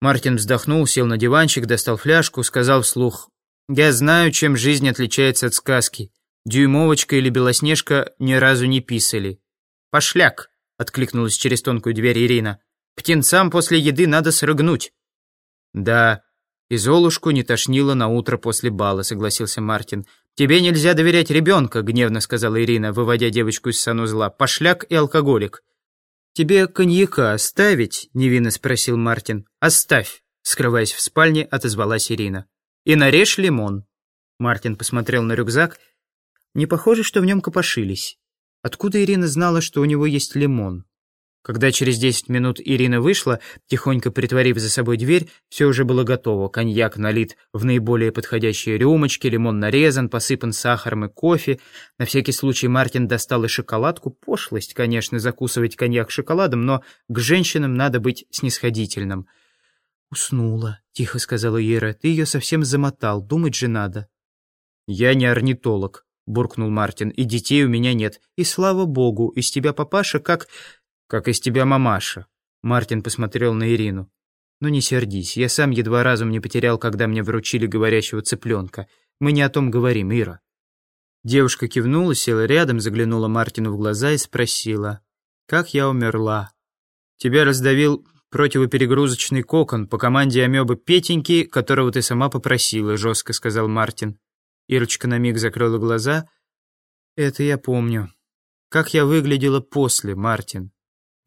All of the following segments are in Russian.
Мартин вздохнул, сел на диванчик, достал фляжку, сказал вслух. «Я знаю, чем жизнь отличается от сказки. Дюймовочка или Белоснежка ни разу не писали». «Пошляк!» — откликнулась через тонкую дверь Ирина. «Птенцам после еды надо срыгнуть». «Да, и Золушку не тошнило на утро после бала», — согласился Мартин. «Тебе нельзя доверять ребенка», — гневно сказала Ирина, выводя девочку из санузла. «Пошляк и алкоголик». «Тебе коньяка оставить?» — невинно спросил Мартин. «Оставь», — скрываясь в спальне, отозвалась Ирина. «И нарежь лимон». Мартин посмотрел на рюкзак. Не похоже, что в нем копошились. Откуда Ирина знала, что у него есть лимон? Когда через 10 минут Ирина вышла, тихонько притворив за собой дверь, все уже было готово. Коньяк налит в наиболее подходящие рюмочки, лимон нарезан, посыпан сахаром и кофе. На всякий случай Мартин достал и шоколадку. Пошлость, конечно, закусывать коньяк шоколадом, но к женщинам надо быть снисходительным. «Уснула», — тихо сказала Ира. «Ты ее совсем замотал, думать же надо». «Я не орнитолог», — буркнул Мартин, — «и детей у меня нет. И слава богу, из тебя папаша как...» «Как из тебя мамаша», — Мартин посмотрел на Ирину. «Ну не сердись, я сам едва разум не потерял, когда мне вручили говорящего цыпленка. Мы не о том говорим, Ира». Девушка кивнула, села рядом, заглянула Мартину в глаза и спросила. «Как я умерла?» «Тебя раздавил противоперегрузочный кокон по команде амебы Петеньки, которого ты сама попросила», — жестко сказал Мартин. Ирочка на миг закрыла глаза. «Это я помню. Как я выглядела после, Мартин?»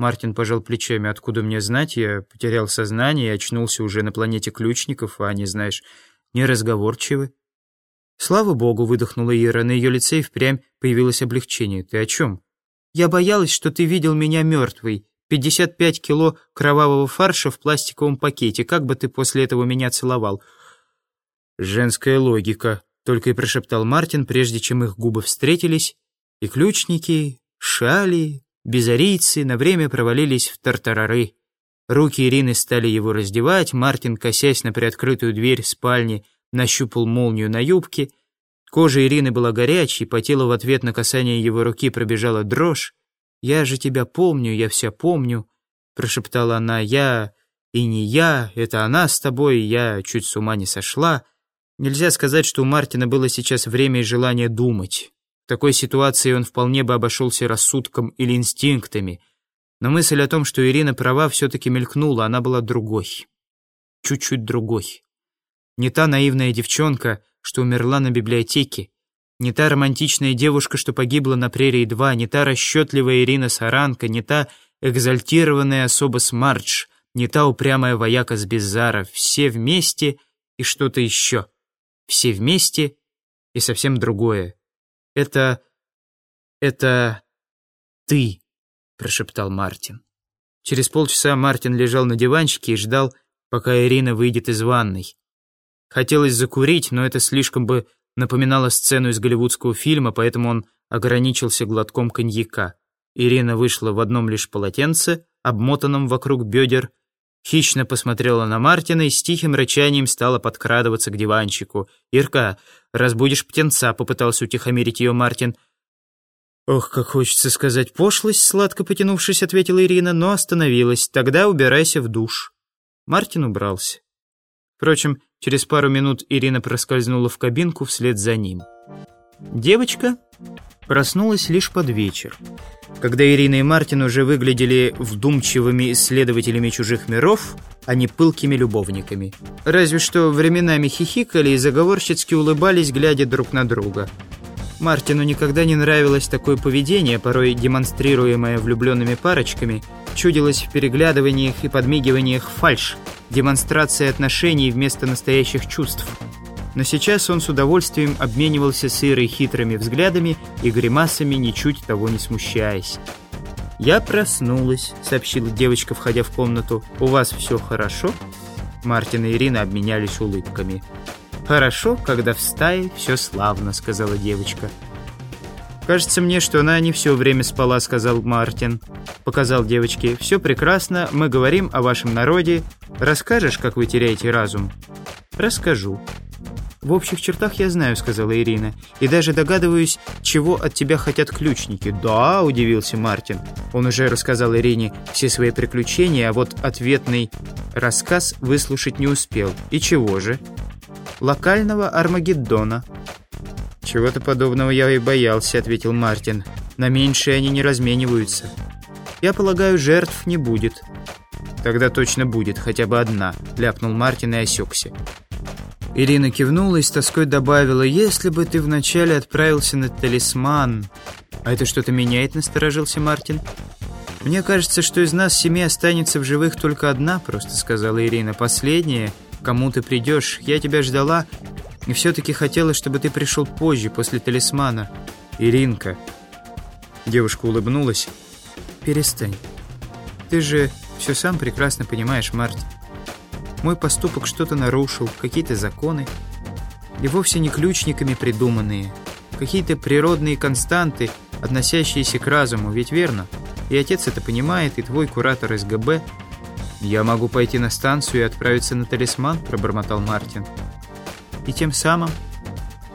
Мартин пожал плечами. «Откуда мне знать? Я потерял сознание и очнулся уже на планете ключников, а они, знаешь, неразговорчивы». «Слава богу!» — выдохнула Ира. На ее лице и впрямь появилось облегчение. «Ты о чем?» «Я боялась, что ты видел меня мертвой. 55 кило кровавого фарша в пластиковом пакете. Как бы ты после этого меня целовал?» «Женская логика», — только и прошептал Мартин, прежде чем их губы встретились. И ключники, шали, Безарийцы на время провалились в тартарары. Руки Ирины стали его раздевать, Мартин, косясь на приоткрытую дверь спальни, нащупал молнию на юбке. Кожа Ирины была горячей, по телу в ответ на касание его руки пробежала дрожь. «Я же тебя помню, я вся помню», — прошептала она. «Я и не я, это она с тобой, я чуть с ума не сошла». Нельзя сказать, что у Мартина было сейчас время и желание думать. В такой ситуации он вполне бы обошелся рассудком или инстинктами. Но мысль о том, что Ирина права, все-таки мелькнула, она была другой. Чуть-чуть другой. Не та наивная девчонка, что умерла на библиотеке, не та романтичная девушка, что погибла на прерии-2, не та расчетливая Ирина Саранка, не та экзальтированная особа Смардж, не та упрямая вояка с Беззара. Все вместе и что-то еще. Все вместе и совсем другое. «Это... это... ты», — прошептал Мартин. Через полчаса Мартин лежал на диванчике и ждал, пока Ирина выйдет из ванной. Хотелось закурить, но это слишком бы напоминало сцену из голливудского фильма, поэтому он ограничился глотком коньяка. Ирина вышла в одном лишь полотенце, обмотанном вокруг бедер, Хищно посмотрела на Мартина и с тихим рычанием стала подкрадываться к диванчику. «Ирка, разбудишь птенца», — попытался утихомирить ее Мартин. «Ох, как хочется сказать пошлость», — сладко потянувшись, ответила Ирина, но остановилась. «Тогда убирайся в душ». Мартин убрался. Впрочем, через пару минут Ирина проскользнула в кабинку вслед за ним. Девочка проснулась лишь под вечер. Когда Ирина и Мартин уже выглядели вдумчивыми исследователями чужих миров, а не пылкими любовниками. Разве что временами хихикали и заговорщицки улыбались, глядя друг на друга. Мартину никогда не нравилось такое поведение, порой демонстрируемое влюбленными парочками, чудилось в переглядываниях и подмигиваниях фальш, демонстрация отношений вместо настоящих чувств – но сейчас он с удовольствием обменивался с Ирой хитрыми взглядами и гримасами, ничуть того не смущаясь. «Я проснулась», — сообщила девочка, входя в комнату. «У вас все хорошо?» Мартин и Ирина обменялись улыбками. «Хорошо, когда в стае все славно», — сказала девочка. «Кажется мне, что она не все время спала», — сказал Мартин. Показал девочке. «Все прекрасно, мы говорим о вашем народе. Расскажешь, как вы теряете разум?» «Расскажу». «В общих чертах я знаю», — сказала Ирина. «И даже догадываюсь, чего от тебя хотят ключники». «Да», — удивился Мартин. Он уже рассказал Ирине все свои приключения, а вот ответный рассказ выслушать не успел. «И чего же?» «Локального Армагеддона». «Чего-то подобного я и боялся», — ответил Мартин. «На меньшее они не размениваются». «Я полагаю, жертв не будет». «Тогда точно будет, хотя бы одна», — ляпнул Мартин и осекся. Ирина кивнула и с тоской добавила, «Если бы ты вначале отправился на талисман...» «А это что-то меняет?» — насторожился Мартин. «Мне кажется, что из нас семи останется в живых только одна», — просто сказала Ирина. «Последняя, кому ты придешь. Я тебя ждала, и все-таки хотела, чтобы ты пришел позже, после талисмана». «Иринка...» Девушка улыбнулась. «Перестань. Ты же все сам прекрасно понимаешь, Мартин. Мой поступок что-то нарушил, какие-то законы. И вовсе не ключниками придуманные. Какие-то природные константы, относящиеся к разуму, ведь верно? И отец это понимает, и твой куратор СГБ. «Я могу пойти на станцию и отправиться на талисман», — пробормотал Мартин. «И тем самым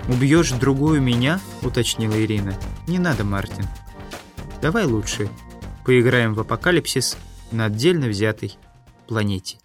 убьешь другую меня?» — уточнила Ирина. «Не надо, Мартин. Давай лучше поиграем в апокалипсис на отдельно взятой планете».